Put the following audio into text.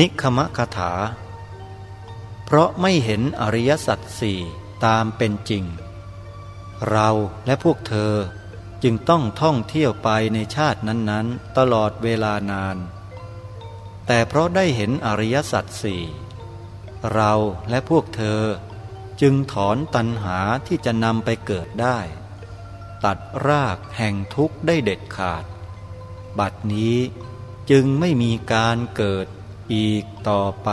นิคมคาถา เพราะไม่เห็นอริยสัจสี่ตามเป็นจริง เราและพวกเธอจึงต้องท่องเที่ยวไปในชาตินั้นๆ ตลอดเวลานาน แต่เพราะได้เห็นอริยสัจสี่เราและพวกเธอจึงถอนตัณหาที่จะนำไปเกิดได้ ตัดรากแห่งทุกข์ได้เด็ดขาด บัดนี้จึงไม่มีการเกิด อีกต่อไป